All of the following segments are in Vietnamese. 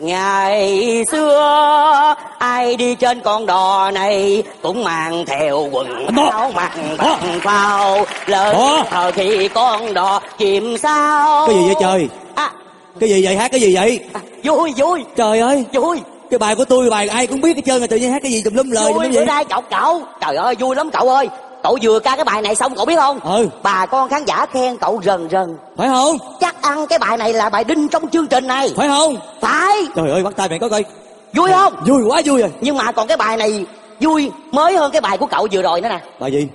Ngày xưa ai đi trên con đò này cũng mang theo quần áo mặc bằng phao. Lớn thời khi con đò chìm sao? Cái gì vậy trời? à, Cái gì vậy? Hát cái gì vậy? à, vui vui. Trời ơi, vui. Cái bài của tôi bài ai cũng biết hết trơn mà tự nhiên hát cái gì tùm lum lời vui bữa nay cậu cậu. Trời ơi vui lắm cậu ơi. Cậu vừa ca cái bài này xong cậu biết không? Ừ. bà con khán giả khen cậu rần rần. Phải không? chắc ăn cái bài này là bài đinh trong chương trình này Phải không? phải Trời ơi, bắt tay mày có coi. vui không Vui quá vui rồi. nhưng mà còn cái bài này vui mới hơn cái bài của cậu vừa rồi nữa nè Bài gì?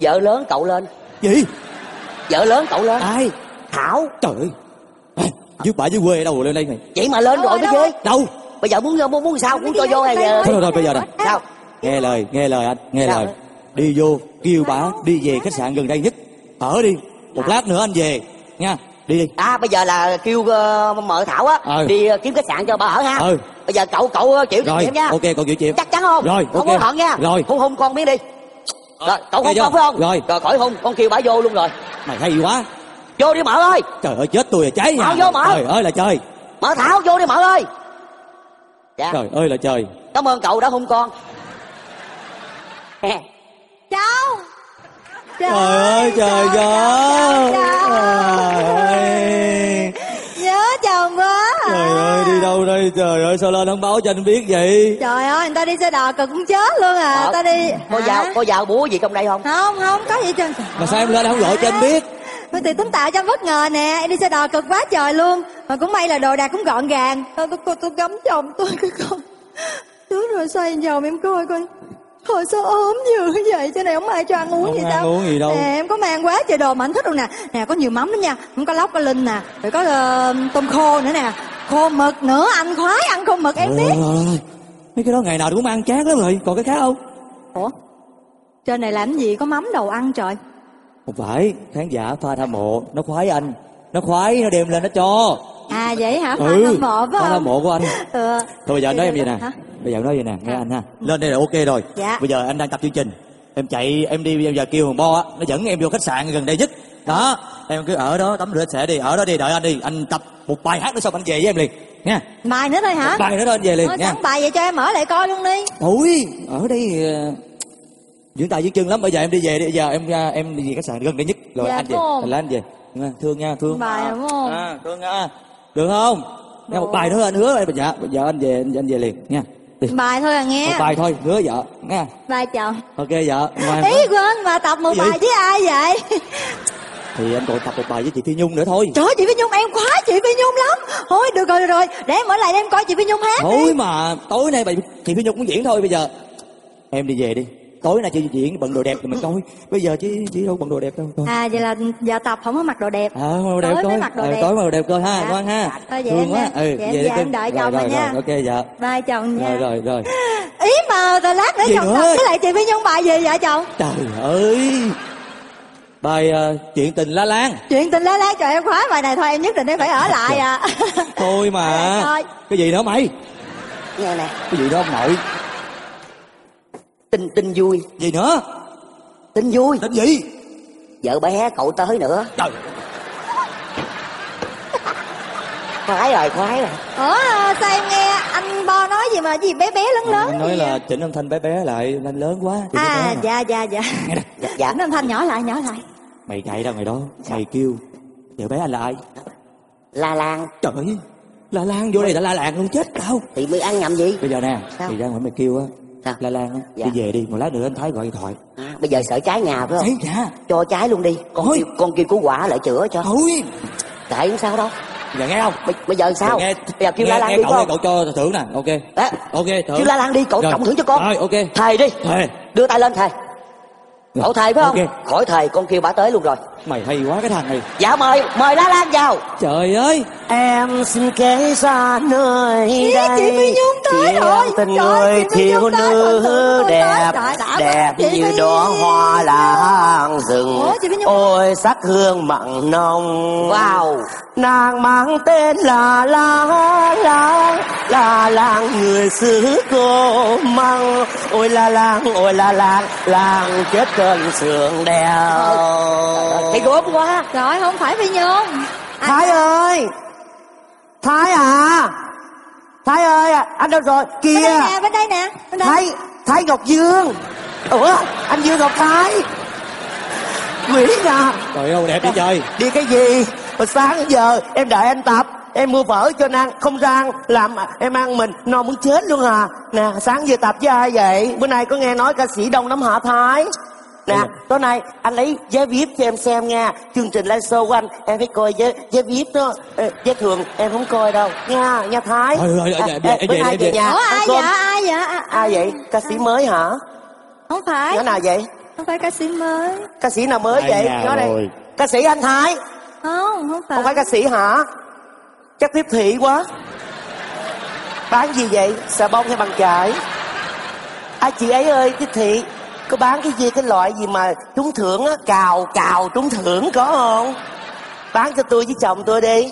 vợ lớn cậu lên Gì? vợ lớn cậu lên Ai? thảo Trời ơi. Dưới bãi dưới quê đâu lên đây mày? vậy mà lên Đâu rồi mới ghê Đâu? bây giờ muốn muốn muốn sao muốn cho vô hay giờ Thôi rồi, bây giờ nè. sao Nghe lời, nghe lời anh, nghe Sao lời. Đi vô, kêu bả đi về khách sạn gần đây nhất. Ở đi. Một lát nữa anh về. Nha. Đi đi. à bây giờ là kêu uh, mợ thảo á Ừ. đi ờ, kiếm khách sạn cho bà ở ha Ừ. bây giờ cậu cậu ờ, chịu trách nhiệm nha ok, con chịu chịu. chắc chắn không Rồi, không ok. có hận nha Rồi. hôn hôn con miếng đi rồi cậu chưa? con phải không Rồi. rồi khỏi hôn con kêu bà vô luôn rồi Mày hay quá. vô đi mợ ơi Trời ơi chết tôi rồi cháy nhà. Mở vô, mở. Trời ơi là trời. mợ thảo vô đi mợ ơi dạ Trời ơi là trời. cảm ơn cậu đã hôn con cháu Trời ơi trời ơi. cháu. Trời ơi. nhớ chồng quá à. Trời ơi đây trời ơi sao lên không báo cho anh biết vậy? Trời ơi người ta đi xe đò cực cũng chết luôn à Ờ, ta đi có Hả? dao có dao búa gì trong đây không? Không không có gì trơn. Mà sao em lên không gọi cho anh biết? Tôi thì tính tạo cho anh bất ngờ nè Em đi xe đò cực quá trời luôn. Mà cũng may là đồ đạc cũng gọn gàng. Thôi tôi, tôi, tôi gắm chồng tôi cái con Trước rồi xoay vòng em coi coi. Thôi sao ốm dữ vậy? Cho này không ai cho ăn uống Không gì sao uống gì đâu. Nè em có mang quá trời đồ mà anh thích luôn nè. Nè có nhiều mắm lắm nha Cũng có lóc có linh nè. Rồi có ờ, tôm khô nữa nè Khô mực nữa anh khoái ăn khô mực em biết. ơi, mấy cái đó ngày nào cũng ăn chán lắm rồi còn cái khác không? Ủa Trên này làm gì? Có mắm đầu ăn trời. Không phải khán giả fan hâm mộ nó khoái anh. Nó khoái nó đem lên nó cho. À vậy hả? Fan ừ hâm mộ phải fan hâm mộ của anh. Ừ. thôi bây giờ anh nói em vậy nè. Hả? bây giờ nói vậy nè nghe anh ha. Lên đây là ok rồi. Dạ. bây giờ anh đang tập chương trình. Em chạy em đi bây giờ kêu thằng bo á nó dẫn em vô khách sạn gần đây nhất đó em cứ ở đó tắm rửa sẽ đi ở đó đi đợi anh đi anh tập một bài hát nữa xong anh về với em liền nha Bài nữa thôi hả một bài nữa đó anh về liền Thôi nha sẵn bài vậy cho em ở lại coi luôn đi Ôi, ở đây uh, dưỡng tài dưỡng chân lắm. Bây giờ em đi về đi. Bây giờ em ra em đi về khách sạn gần đây nhất. Rồi Dạ, anh về. không? Là anh về. Nha, thương nha, thương. Bài đúng không? À, thương nha. Được không? Nghe một bài nữa anh hứa em. Dạ, bây giờ anh về anh, anh về liền nha. Đi. bài thôi à nghe Một bài thôi, hứa vợ nha. bài chồng Ok vợ. Ngoài ý quên mà tập một Cái gì? bài với ai vậy thì anh còn tập một bài với chị Phi Nhung nữa thôi. trời ơi, chị Phi Nhung em khoái chị Phi Nhung lắm thôi được rồi được rồi để em ở lại em coi chị Phi Nhung hát Thôi đi mà tối nay bài chị Phi Nhung cũng diễn thôi bây giờ. Em đi về đi. Tối nay chị diễn bận đồ đẹp thì mình coi. Bây giờ chị chị đâu bận đồ đẹp đâu. Coi. à vậy là giờ tập không có mặc đồ đẹp À, đồ đẹp Tối coi. mặc đồ Ờ, đẹp. tối mặc đồ đẹp coi ha, Dạ. ngoan ha. Thôi vậy Thương em quá. Ừ, Vậy em về về đi em đợi Rồi, chồng rồi, rồi nha. rồi, Ok dạ. bài chồng nha Rồi rồi rồi. ý mà lát nữa Gì chồng nữa? tập với lại chị Phi Nhung bài gì vậy chồng Trời ơi. Bài ờ, chuyện tình la lan. chuyện tình lá lá trời em khoái bài này thôi em nhất định em phải ở lại à Thôi mà. Thôi. Cái gì nữa mày? nghe nè Cái gì đó ông nội? tin tin vui Gì nữa? tin vui Tên gì? vợ bé cậu tới nữa Trời. khoái rồi khoái rồi ủa sao em nghe anh bo nói gì mà gì bé bé lớn lớn Anh nói gì là vậy? chỉnh âm thanh bé bé lại lên lớn quá. à nè. dạ dạ dạ dạ, dạ. Âm thanh nhỏ lại nhỏ lại Mày chạy ra ngoài đó, mày kêu. Vợ bé anh là ai? la lan Trời ơi. La Lan vô đây đã la làng luôn chết tao. thì mới ăn nhầm gì Bây giờ nè, Sao? thì ra ngoài mày kêu á. Sao? La Lan á, Dạ. đi về đi, một lát nữa anh Thái gọi điện thoại. à, bây giờ sợ trái nhà phải không dạ. cho trái luôn đi con Thôi. kêu, con kêu cứu quả lại chữa cho Thôi. tại không sao đâu Giờ nghe không? bây, bây giờ sao Giờ nghe, bây giờ kêu nghe, la lan nghe đi cậu đây, cậu cho thưởng nè, ok. Đó. Ok, thưởng. kêu la lan đi cậu Rồi. trọng thưởng cho con Rồi, ok. thầy đi Thề. đưa tay lên thầy Cậu thầy phải không? Ok. khỏi thầy con kêu bà tới luôn rồi. Mày hay quá cái thằng này. dạ mời mời la lan vào. Trời ơi. Em xin kể ra nơi Ý, đây. Chị Phi Nhung tới Chuyện rồi. tình Trời, người chị Phi thiếu Nhung tới, nữ đẹp Đẹp. Chị như đóa hoa lan rừng. Chị Ôi sắc hương mặn nồng. Wow. Nàng mang tên là La La. La Lang người xứ cô măng. Ôi La Lang, ôi La Lang Lang chết trên sườn đèo. Thấy gốm quá. Trời không phải Phi Nhung. Thái ơi. Thái à? Thái ơi anh đâu rồi? Bên kia đây nè bên đây nè bên đây. Thái thái ngọc dương. Ủa anh dương ngọc thái. Nguyễn à trời ơi đẹp vậy trời. đi cái gì? Hồi sáng đến giờ em đợi anh tập. Em mua phở cho anh ăn không ra ăn làm em ăn mình no muốn chết luôn à. Nè sáng giờ tập với ai vậy? Bữa nay có nghe nói ca sĩ đông lắm hả thái nè tối nay anh lấy vé vip cho em xem nha. Chương trình live show của anh em phải coi vé vé vip đó. Vé thường em không coi đâu. Nha nha thái. Về, bữa về, nay về. nhà. Ai vậy? Ai vậy? Ai vậy? Ca sĩ mới hả? Không phải. Nhỏ nào vậy? Không phải ca sĩ mới. Ca sĩ nào mới Ai vậy nói đây rồi. ca sĩ anh thái. Không không phải. Không phải ca sĩ hả? Chắc tiếp thị quá. Bán gì vậy? Xà bông hay bằng chải? À chị ấy ơi tiếp thị có bán cái gì cái loại gì mà trúng thưởng á? Cào cào trúng thưởng có không? Bán cho tôi với chồng tôi đi.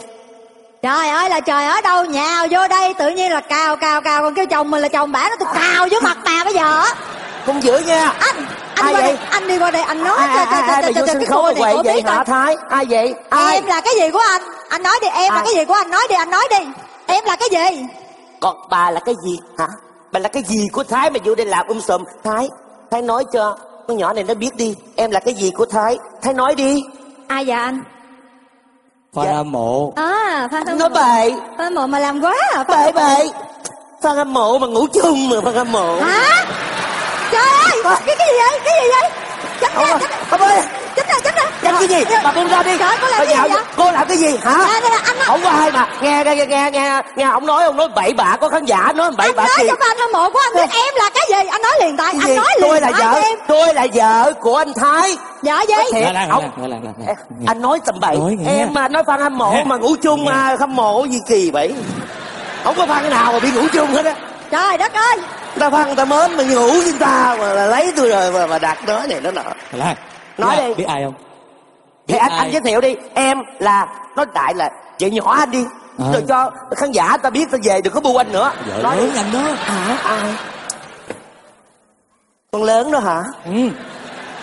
Trời ơi là trời ở đâu nhào vô đây? Tự nhiên là cào cào cào còn kêu chồng mình là chồng bả nó tôi cào vô mặt bà bây giờ. Không giữ nha. Anh anh Ai qua vậy? đây anh đi qua đây anh nói ai cho- ai, cho- ai cho- cho- vô cho sân cái cô này vậy biết hả thái? Ai vậy? Ai? Em là cái gì của anh? Anh nói đi em là Ai? cái gì của anh? Nói đi anh nói đi. Em là cái gì? Còn bà là cái gì? Hả? Bà là cái gì của thái mà vô đây làm um sùm? Thái thái nói cho con nhỏ này nó biết đi em là cái gì của thái? Thái nói đi. Ai dạ anh? Fan Dạ. hâm mộ. À phan hâm nói mộ. bậy. Phan mộ mà làm quá à Phan bậy hâm mộ. bậy. Phan hâm mộ mà ngủ chung mà phan hâm mộ. Hả? Trời ơi cái cái gì vậy? Cái gì vậy? Chết ông nè ơi chết nè ông ơi chết nè chết nè làm cái gì? Bà buông ra đi. Trời cô làm cái gì vậy? cô làm cái gì? Hả? Nè, nè, nè, anh không có ai mà. Nghe nghe nghe nghe nghe. Ông nói ông nói bậy bạ có khán giả nói bậy anh bạ nói gì cho fan hâm mộ của anh biết em là cái gì? Anh nói liền tại anh nói liền tôi là nói vợ tôi là vợ của anh thái. Dạ gì Có thiệt ông anh nói tầm bậy. Nói em mà nói fan hâm mộ mà ngủ chung mà hâm mộ gì kỳ vậy? Không có fan nào mà bị ngủ chung hết á. Trời đất ơi. Người ta người ta mến mà ngủ với người ta mà là lấy tôi rồi mà, mà đặt nói này nó nọ Nói biết ai- đi. biết ai không thì Biết anh ai? anh giới thiệu đi em là nói đại là vợ nhỏ anh đi À. rồi cho khán giả ta biết ta về đừng có bu anh nữa vợ nói lớn đi. anh đó hả ai con lớn đó hả ừ.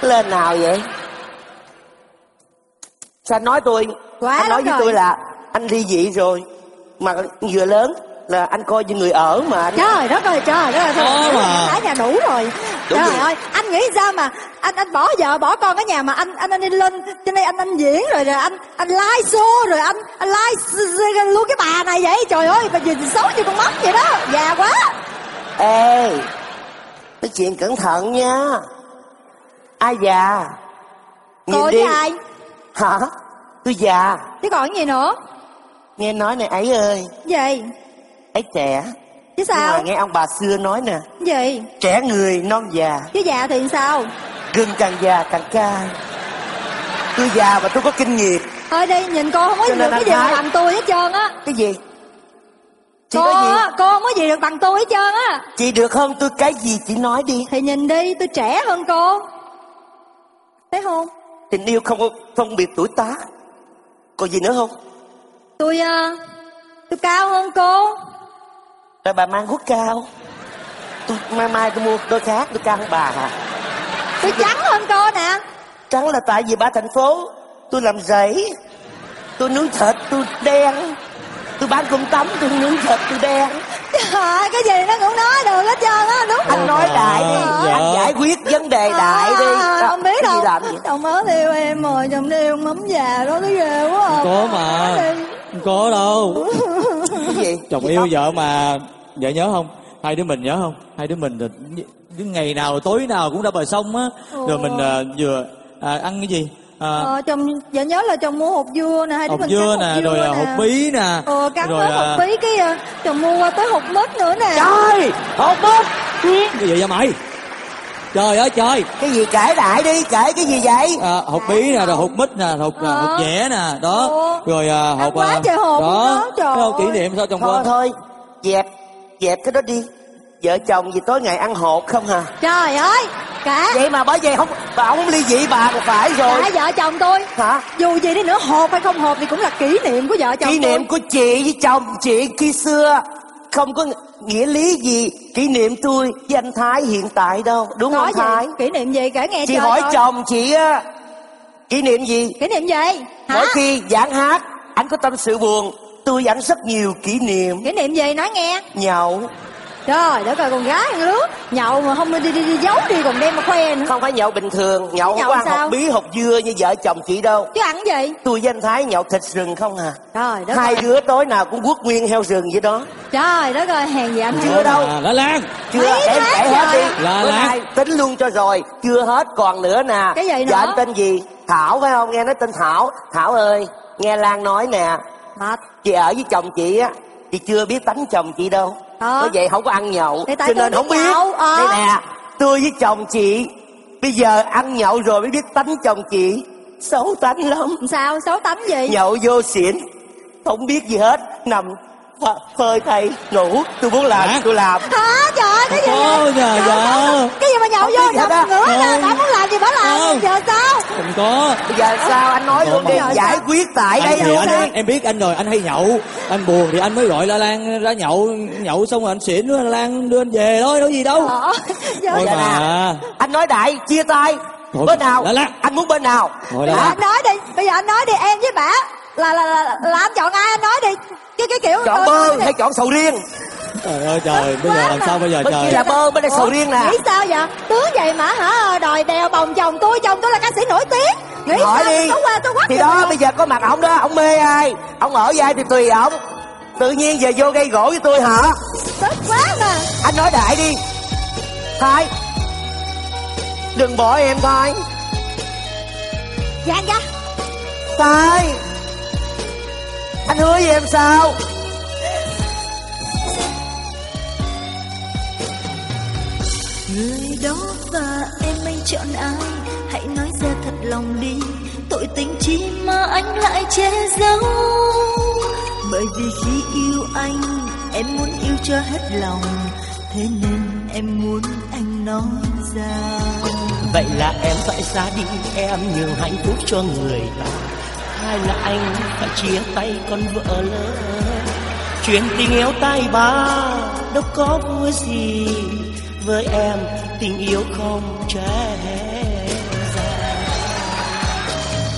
lên nào vậy sao anh nói tôi Quá anh nói với rồi. tôi là anh ly dị rồi mà vừa lớn là anh coi như người ở mà anh trời đất ơi trời đất ơi thôi Có mà. ở nhà đủ rồi Đúng trời rồi. ơi anh nghĩ sao mà anh anh bỏ vợ bỏ con ở nhà mà anh anh anh đi lên trên đây anh anh diễn rồi rồi anh anh live show rồi anh anh live luôn cái bà này vậy. Trời ơi bà nhìn xấu như con mắt vậy đó. Già quá. Ê nói chuyện cẩn thận nha. Ai già? Cô với ai? Hả? Tôi già. Chứ còn gì nữa? Nghe nói này ấy ơi. Gì? Ấy trẻ chứ Nhưng mà sao? nghe ông bà xưa nói nè gì? trẻ người non già. Chứ già thì sao? Gừng càng già càng cay. Tôi già mà tôi có kinh nghiệm. Thôi đi nhìn cô không có Cho được cái gì mà bằng tôi hết trơn á. Cái gì? Chị cô gì? cô không có gì được bằng tôi hết trơn á. Chị được hơn tôi cái gì chị nói đi. Thì nhìn đi tôi trẻ hơn cô thấy không? Tình yêu không có phân biệt tuổi tác. Còn gì nữa không? Tôi à, tôi cao hơn cô rồi bà mang guốc cao. Tôi mai mai tôi mua đôi khác tôi cao hơn bà hả tôi trắng hơn cô nè. Trắng là tại vì ba thành phố. Tôi làm rẫy. Tôi nướng thịt tôi đen. Tôi bán cơm tấm tôi nướng thịt tôi đen. Trời ơi, cái gì nó cũng nói được hết trơn á đúng anh rồi. nói đại đi. Dạ. anh giải quyết vấn đề đại đi. À, không biết cái đâu. làm gì? Chồng mới yêu em rồi chồng đi yêu mắm già đó thấy ghê quá. À. có mà không có đâu? Cái gì? Chồng yêu không? vợ mà vợ nhớ không? Hai đứa mình nhớ không? Hai đứa mình rồi những ngày nào tối nào cũng ra bờ sông á. Rồi mình à, vừa à, ăn cái gì? À, ờ, chồng vợ nhớ là chồng mua hột dưa nè hai đứa hột mình dưa nè rồi à, nè. hột bí nè. Ờ cắn rồi hết à, hột bí cái à, chồng mua qua tới hột mít nữa nè. Trời hột bút cái gì vậy mày? Trời ơi trời. Cái gì kể đại đi kể cái gì vậy? À, hột bí nè rồi hột mít nè hột à, Ờ. hột dẻ nè đó. Ồ. rồi à, hột quá trời hột đó. đó, trời Thấy không? kỷ niệm sao chồng thôi quên? thôi dẹp dẹp cái đó đi. Vợ chồng gì tối ngày ăn hột không hả? Trời ơi cả vậy mà bởi vậy không bà không ly dị bà mà phải rồi. Cả vợ chồng tôi. Hả? Dù gì đi nữa hộp hay không hộp thì cũng là kỷ niệm của vợ chồng kỷ niệm của chị với chồng chị khi xưa không có nghĩa lý gì. Kỷ niệm tôi với anh thái hiện tại đâu đúng tôi. có không gì? Thái? Kỷ niệm gì? Kể nghe chị hỏi coi. chồng chị á kỷ niệm gì? Kỷ niệm gì? Hả? mỗi khi giảng hát anh có tâm sự buồn tôi anh rất nhiều kỷ niệm. Kỷ niệm gì? Nói nghe. Nhậu. Trời đất ơi con gái ăn lướt. Nhậu mà không đi đi, đi, đi giấu đi còn đem mà khoe nữa. Không phải nhậu bình thường. Nhậu không Nhậu có ăn sao? hột bí hột dưa như vợ chồng chị đâu. Chứ ăn gì? Tôi với anh thái nhậu thịt rừng không à. Trời đất hai ơi đứa tối nào cũng quất nguyên heo rừng vậy đó. Trời đất ơi hèn gì anh chưa đâu. À, lá lan. Chưa Mấy em kể hết đi. Là- nay tính luôn cho rồi. Chưa hết còn nữa nè. Cái gì Dạ nữa? anh tên gì? Thảo phải không? Nghe nói tên thảo. Thảo ơi nghe lan nói nè mệt chị ở với chồng chị á chị chưa biết tánh chồng chị đâu. Ờ. bởi vậy không có ăn nhậu. Thì cho nên không biết. nhậu, ờ. đây nè tôi với chồng chị bây giờ ăn nhậu rồi mới biết tánh chồng chị. Xấu tánh lắm. Sao? Xấu tánh gì? Nhậu vô xỉn. Không biết gì hết. Nằm phơi thầy ngủ tôi muốn làm Hả? tôi làm. Hả? Trời ơi, cái gì Ôi, vậy? dạ, Trời dạ. ơi, cái gì mà nhậu vô đập ngửa nè Không. đã muốn làm gì bà làm? Không. giờ sao? Không có. Bây giờ sao? Anh nói luôn đi giải quyết tại đây luôn anh, đi. em biết anh rồi anh hay nhậu. Anh buồn thì anh mới gọi la lan ra nhậu. Nhậu xong rồi anh xỉn la lan đưa anh về thôi đâu gì đâu. Thôi mà anh nói đại chia tay. Thôi, bên nào? Lá lá. anh muốn bên nào? Thôi la anh nói đi bây giờ anh nói đi em với bà là là là, là anh chọn ai anh nói đi. Cái cái kiểu chọn bơ hay chọn sầu riêng? Trời ơi trời bây giờ làm sao bây giờ bên kia trời là bơ bên đây sầu riêng nè. Nghĩ sao vậy? Tướng vậy mà hả? Đòi đèo bồng chồng tôi chồng tôi là ca sĩ nổi tiếng. Nghĩ hỏi sao? đi. Tôi qua tôi quát thì đó bây giờ có mặt ổng đó ổng mê ai? Ổng ở với ai thì tùy ổng. Tự nhiên giờ vô gây gỗ với tôi hả? Tức quá mà. Anh nói đại đi. Thái. Đừng bỏ em thái. Dạ dạ. Thái anh hứa với em sao? Người đó và em anh chọn ai? Hãy nói ra thật lòng đi. Tội tình chi mà anh lại che giấu. Bởi vì khi yêu anh Em muốn yêu cho hết lòng. Thế nên em muốn anh nói ra. Vậy là em phải ra đi em nhường hạnh phúc cho người ta hai là anh phải chia tay con vợ lỡ chuyện tình yêu tay ba đâu có vui gì, với em tình yêu không trẻ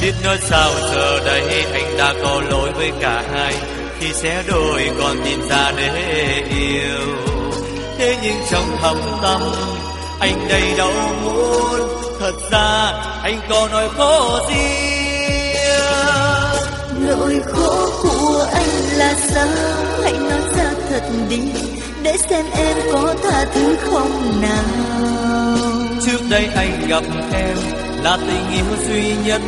biết nói sao giờ đây anh đã có lỗi với cả hai khi sẽ đôi còn tìm ra để yêu. Thế nhưng trong thầm tâm, anh đây đâu muốn thật ra, anh có nói khó gì? Nỗi khổ của anh là sao? Hãy nói ra thật đi Để xem em có tha thứ không nào. Trước đây anh gặp em là tình yêu duy nhất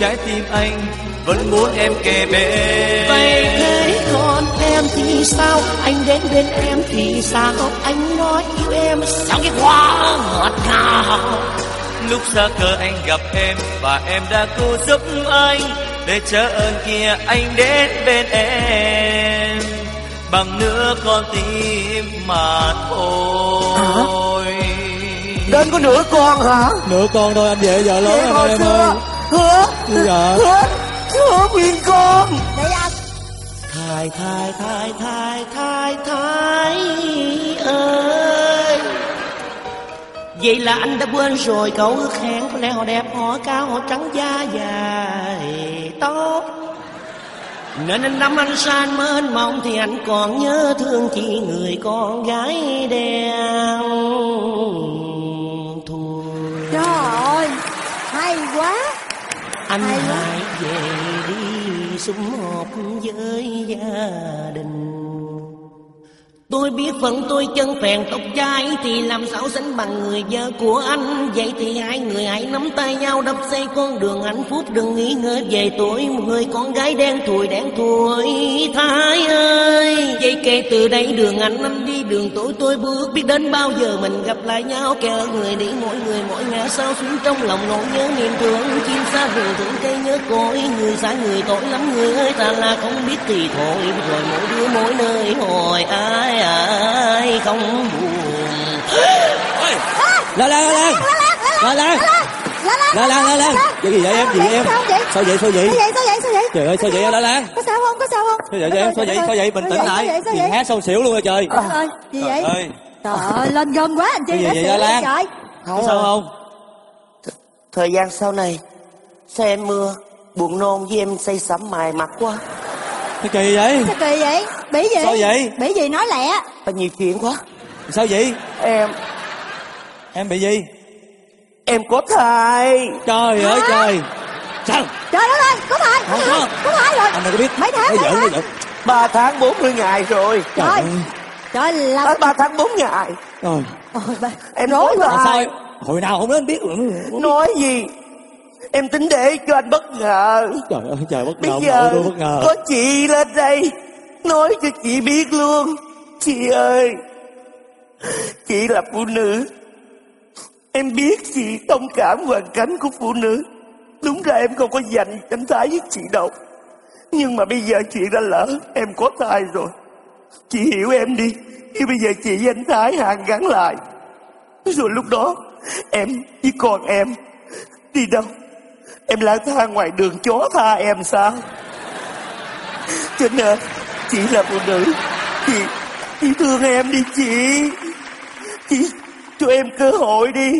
trái tim anh vẫn muốn em kề bên. Vậy thế còn em thì sao? Anh đến bên em thì sao? Anh nói yêu em sao cái quá ngọt ngào? Lúc xa cờ anh gặp em và em đã cố giúp anh để chờ ơn kia anh đến bên em. Bằng nửa con tim mà thôi. Đến có nửa con hả? Nửa con thôi anh về giờ lớn rồi em ơi. hứa giờ hứa hứa nguyên con. Để anh Thái thái thái thái thái thái ơi Vậy là anh đã quên rồi câu ước hẹn Có lẽ họ đẹp họ cao họ trắng da dài tóc Nên anh năm anh san mênh mông Thì anh còn nhớ thương chị người con gái đen. Thôi. Trời ơi hay quá. Anh Hay quá. hãy về đi sum họp với gia đình Tôi biết phận tôi chân phèn, tóc trai Thì làm sao sánh bằng người vợ của anh. Vậy thì hai người hãy nắm tay nhau Đắp xây con đường hạnh phúc. Đừng nghĩ ngợi về tuổi Một người con gái đen thùi đen thùi. Thái ơi, Vậy kể từ đây đường anh anh đi, Đường tối tôi bước Biết đến bao giờ. Mình gặp lại nhau, Kẻ người đi mỗi người mỗi ngã sao xuống trong lòng nỗi nhớ niềm thương. Chim xa vườn thương cây nhớ cõi Người xa người tội lắm, người ơi, Ta là không biết thì thôi. Rồi mỗi đứa mỗi nơi hồi ai ai không buồn lên lên lên lên. Lên Lan Lan Lan Lan Vậy gì vậy em? Gì em? Sao vậy? Sao vậy? Sao vậy? Sao vậy? Trời ơi sao vậy Lan Lan Có sao không? Có sao không? Sao vậy sao vậy? sao vậy? Bình tĩnh lại. Chuyện hát sâu xỉu luôn rồi trời. Gì vậy? Trời ơi lên gần quá anh chị đã xỉu rồi trời? Sao không? Thời gian sau này Sao em mưa Buồn nôn với em say sẩm mài mặt quá. Cái kỳ vậy? Sao kỳ vậy? Bị gì? Sao vậy? Bị gì nói lẹ. Bà nhiều chuyện quá Sao vậy? Em Em bị gì? Em có thai Trời ơi Hả? trời Sao? Trời đất ơi, có thai, có thai, có. có thai rồi. Anh đâu có biết Mấy tháng, mấy giỡn, tháng. giỡn. ba tháng 40 ngày rồi Trời Trời, ơi trời là... à, ba tháng 4 ngày Rồi Ôi, Em rối quá. Mà sao Hồi nào không đến biết Nói gì Em tính để cho anh bất ngờ. Trời ơi trời bất Bây ngờ giờ nội tôi bất ngờ. có chị lên đây Nói cho chị biết luôn. Chị ơi Chị là phụ nữ. Em biết chị thông cảm hoàn cảnh của phụ nữ. Đúng ra em không có dành em thái với chị đâu. Nhưng mà bây giờ chuyện đã lỡ Em có thai rồi. Chị hiểu em đi. Chứ bây giờ chị với anh Thái hàng gắn lại. Rồi lúc đó Em với con em Đi đâu Em lang thang ngoài đường chó tha em sao? Cho nên Chị là phụ nữ Chị Chị thương em đi chị. Chị cho em cơ hội đi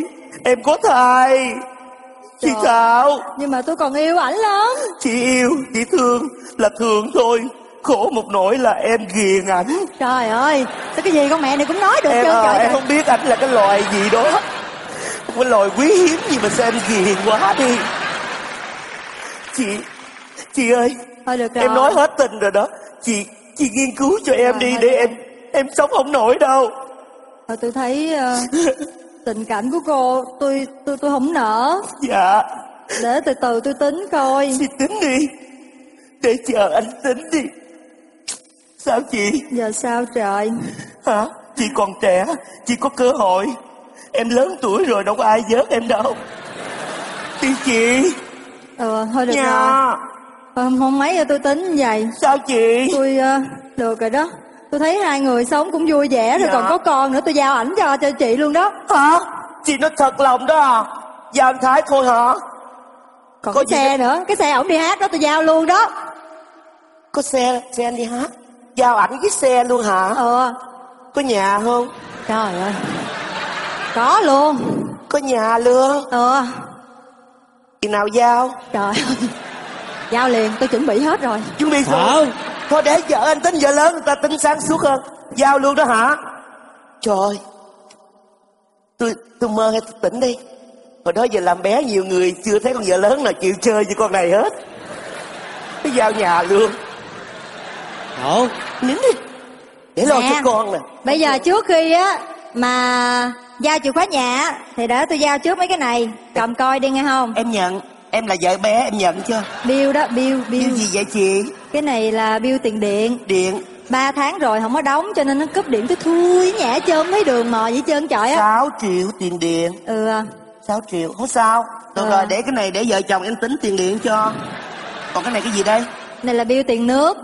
Em có thai. Chị Trời. Thảo. Nhưng mà tôi còn yêu ảnh lắm. Chị yêu Chị thương là thương thôi. Khổ một nỗi là em ghiền ảnh. Trời ơi, sao cái gì con mẹ này cũng nói được Em, trơn à, trời em trời. không biết anh là cái loài gì đó. Một cái loài quý hiếm gì mà sao em ghiền quá đi Chị Chị ơi Thôi được rồi. Em nói hết tình rồi đó Chị Chị nghiên cứu cho em Rồi, đi Để được. em Em sống không nổi đâu Thôi tôi thấy ờ, tình cảnh của cô tôi tôi tôi không nỡ. Dạ Để từ từ tôi tính coi. Chị tính đi Để chờ anh tính đi Sao chị Giờ sao trời? Hả Chị còn trẻ Chị có cơ hội Em lớn tuổi rồi đâu có ai vớt em đâu Đi chị Ừ, thôi được rồi. Nha Hôm, hôm mấy giờ tôi tính vậy. Sao chị Tôi ờ, được rồi đó. Tôi thấy hai người sống cũng vui vẻ rồi Dạ. còn có con nữa tôi giao ảnh cho cho chị luôn đó. Hả Chị nói thật lòng đó à Giao anh Thái thôi hả Còn Có cái xe nữa, cái xe ổng đi hát đó tôi giao luôn đó. Có xe Xe anh đi hát Giao ảnh với xe luôn hả Ờ, Có nhà không trời ơi. Có luôn. Có nhà luôn Ờ, Khi nào giao? Trời ơi. Giao liền, tôi chuẩn bị hết rồi. Chuẩn bị rồi Thôi để vợ anh tính vợ lớn Người ta tính sáng suốt hơn. Giao luôn đó hả? Trời ơi. Tôi tôi mơ hay tôi tỉnh đi. Hồi đó giờ làm bé nhiều người Chưa thấy con vợ lớn nào chịu chơi với con này hết. Cái giao nhà luôn. Thảo Nín đi. Để lo Nè. cho con nè. Bây giờ trước khi á mà giao chìa khóa nhà thì để tôi giao trước mấy cái này. Cầm coi đi nghe không? Em nhận Em là vợ bé em nhận chưa Bill đó, bill, Bill bill. gì vậy chị Cái này là bill tiền điện. Điện 3 tháng rồi không có đóng cho nên nó cúp điện tôi thui nhẹ trơn thấy đường mò vậy trơn trời á. 6 triệu tiền điện Ừ. 6 triệu không sao Được Ờ. rồi để cái này để vợ chồng em tính tiền điện cho Còn cái này cái gì đây Này là bill tiền nước.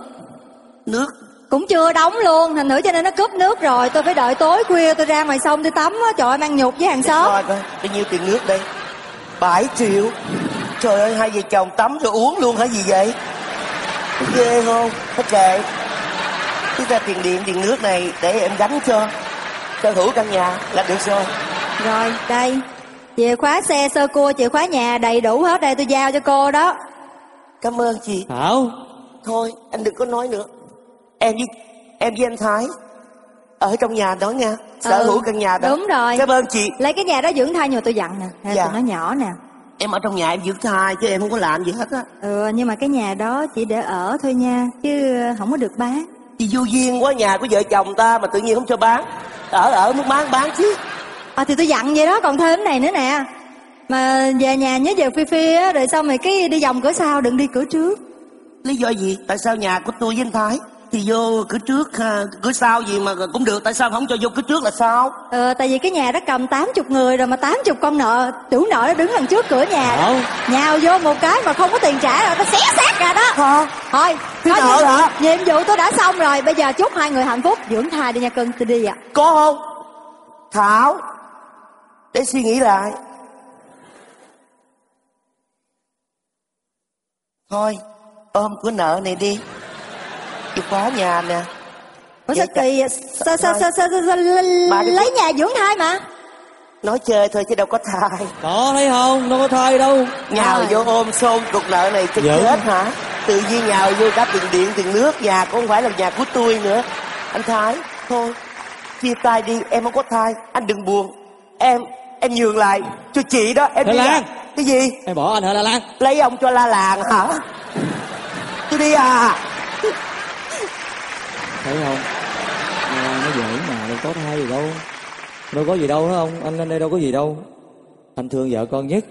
Nước Cũng chưa đóng luôn, thành thử cho nên nó cúp nước rồi. Tôi phải đợi tối khuya tôi ra ngoài sông tôi tắm á, trời ơi mang nhục với hàng xóm. Coi coi bao nhiêu tiền nước đây? 7 triệu. Trời ơi hai vợ chồng tắm rồi uống luôn hả? Gì vậy? Ghê không? Hết kệ Chúng ta tiền điện tiền nước này để em gánh cho. Sở hữu căn nhà là được rồi. Rồi, đây. Chìa khóa xe sơ cua, chìa khóa nhà đầy đủ hết đây tôi giao cho cô đó. Cảm ơn chị. Thảo. Thôi anh đừng có nói nữa Em với em với anh Thái Ở trong nhà đó nha Sở Ừ, hữu căn nhà đó đúng rồi. Cảm ơn chị Lấy cái nhà đó dưỡng thai mà tôi dặn nè, Nè, Dạ. tụi nó nhỏ nè. Em ở trong nhà em giữ thai chứ em không có làm gì hết á Ừ, nhưng mà cái nhà đó chỉ để ở thôi nha, chứ không có được bán. Chị vô duyên quá nhà của vợ chồng ta mà tự nhiên không cho bán Ở ở muốn bán bán chứ À thì tôi dặn vậy đó, còn thêm này nữa nè. Mà về nhà nhớ về phi phi á, rồi xong rồi cái đi vòng cửa sau, đừng đi cửa trước. Lý do gì? Tại sao nhà của tôi với anh Thái Thì vô cửa trước cửa sau gì mà cũng được Tại sao không cho vô cửa trước là sao Ờ, tại vì cái nhà đó cầm 80 người rồi mà 80 con nợ, chủ nợ nó đứng đằng trước cửa nhà đó. Nhào vô một cái mà không có tiền trả rồi nó xé xác ra đó. Hả? Thôi, coi nợ hả? Nhiệm vụ tôi đã xong rồi, bây giờ chúc hai người hạnh phúc, dưỡng thai đi nha cưng, tôi đi ạ. Có không? Thảo Để suy nghĩ lại Thôi Ôm của nợ này đi Chìa khóa nhà nè. Ủa Dạ, sao kỳ vậy? sao, sao, sao, sao, sao, sao, lấy nhà dưỡng thai mà? Nói chơi thôi chứ đâu có thai. Có thấy không? Đâu có thai đâu. Nhào vô ôm xôn cục nợ này Giỡn. chết hả? Tự nhiên nhào vô cả tiền điện tiền nước nhà cũng không phải là nhà của tôi nữa. Anh thái thôi. Chia tay đi em không có thai. Anh đừng buồn. Em em nhường lại cho chị đó. Em La đi Lan. à. cái gì? Em bỏ anh hả la lan? Lấy ông cho la làng hả? Tôi đi à thấy không? À, nó giỡn mà đâu có thai gì đâu. Đâu có gì đâu phải không? Anh lên đây đâu có gì đâu. Anh thương vợ con nhất.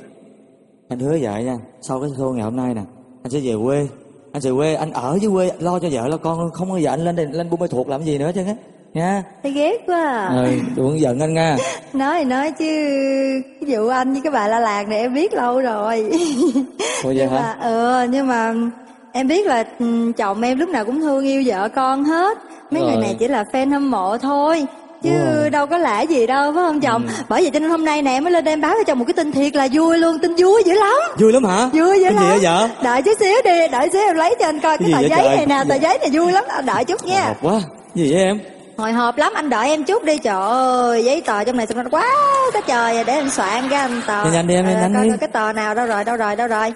Anh hứa vậy nha. Sau cái show ngày hôm nay nè anh sẽ về quê. Anh sẽ quê anh ở dưới quê lo cho vợ lo con luôn. Không bao giờ anh lên đây lên buôn mê thuộc làm gì nữa chứ á. Nha. Thấy ghét quá à. rồi đừng giận anh nha. Nói thì nói chứ cái vụ anh với cái bà la làng này em biết lâu rồi. Ủa vậy nhưng hả? mà ừ nhưng mà em biết là ừ, chồng em lúc nào cũng thương yêu vợ con hết. Mấy người Rồi. này chỉ là fan hâm mộ thôi chứ rồi. đâu có lạ gì đâu phải không chồng? Ừ. bởi vậy cho nên hôm nay nè em mới lên đây em báo cho chồng một cái tin thiệt là vui luôn tin vui dữ lắm. Vui lắm hả? Vui dữ gì lắm. vậy vợ? Đợi chút xíu đi đợi xíu em lấy cho anh coi Cái cái gì tờ vậy giấy trời? này nè tờ giấy này vui lắm đợi chút nha. Ngọt quá. Gì vậy em? Hồi hộp lắm anh đợi em chút đi trời ơi giấy tờ trong này sao nó quá cái trời à, để em soạn cái anh tờ. Nhanh nhanh đi em, Ờ, nhanh coi đi. coi cái tờ nào đâu rồi đâu rồi đâu rồi.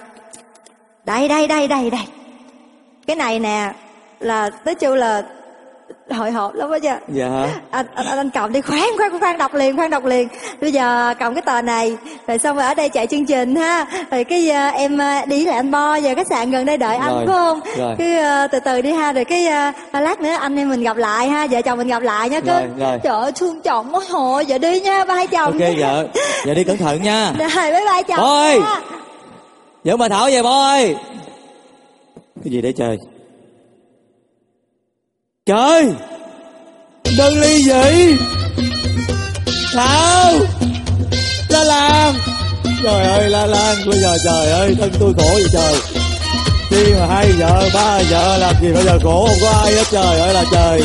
Đây đây đây đây đây cái này nè là nói chung là hồi hộp lắm á chứ. Dạ. Hả anh, anh, anh, anh cầm đi khoan khoan khoan đọc liền khoan đọc liền. Bây giờ cầm cái tờ này rồi xong rồi ở đây chạy chương trình ha. Rồi cái ờ, em ờ, đi lại anh bo về khách sạn gần đây đợi anh Rồi, phải không? rồi. cứ ờ, từ từ đi ha rồi cái ờ, lát nữa anh em mình gặp lại ha vợ chồng mình gặp lại nha Rồi, cưng rồi. trời ơi thương chồng quá hồi giờ đi nha bye chồng. Ok vợ vợ đi cẩn thận nha. Rồi bye bye chồng. Ôi! nha. dẫn bà thảo về bôi cái gì để trời trời! Đơn ly dị sao? La làm! Trời ơi, la lan bây giờ trời ơi, thân tôi khổ vậy trời. Khi mà hai vợ, ba vợ, làm gì bây giờ khổ không có ai hết trời ơi là trời.